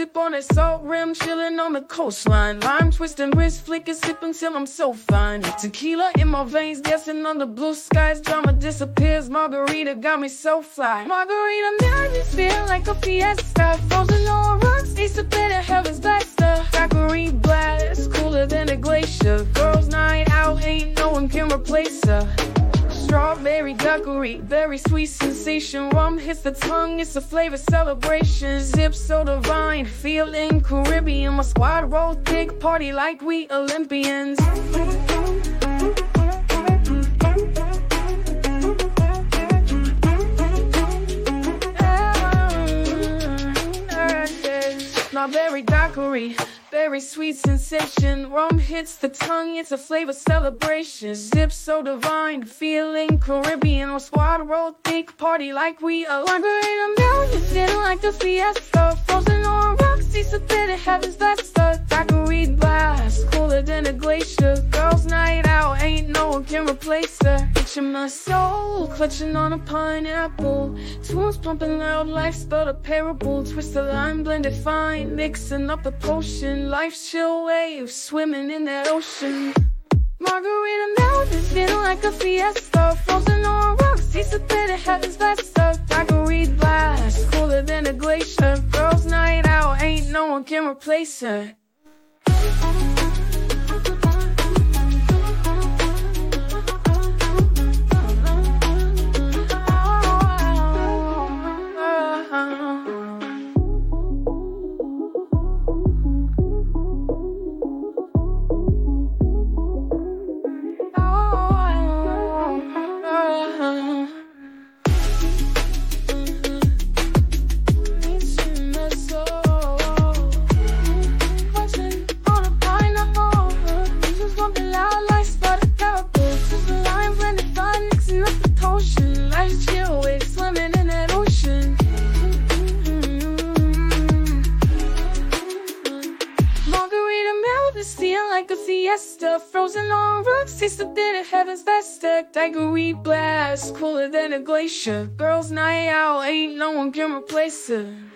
Sip on that salt rim, chillin' on the coastline. Lime twisting, wrist flicking, sipping till I'm so fine. Tequila in my veins, dancing under blue skies. Drama disappears, margarita got me so fly. Margarita made me feel like a fiesta. Frozen on rocks, used to play heaven's blaster. Daiquiri blast, cooler Strawberry daiquiri, very sweet sensation. Rum hits the tongue, it's a flavor celebration. Zip so divine, feeling Caribbean. My squad roll thick, party like we Olympians. Strawberry daiquiri, very sweet sensation. Rum hits the tongue, it's a flavor celebration. Zip so divine, feeling Caribbean. Or squad roll thick, party like we are. a million, feeling like a fiesta. Frozen on rocks, seats a bit of heaven's vesta. Daiquiri blast, cooler than a glacier. Can replace her. Itching my soul, clutching on a pineapple. Tunes pumping loud, life spelled a parable. Twist the lime, blended fine, mixing up the potion. Life's chill waves, swimming in that ocean. Margarita mouth is feeling like a fiesta. Frozen on rocks, seats a bit of heaven's vesta. Daiquiri blast, cooler than a glacier. Girls' night out, ain't no one can replace her. Like a frozen on rocks, taste of heaven's vesta. Daiquiri blast, cooler than a glacier. Girls' night out, ain't no one can replace her.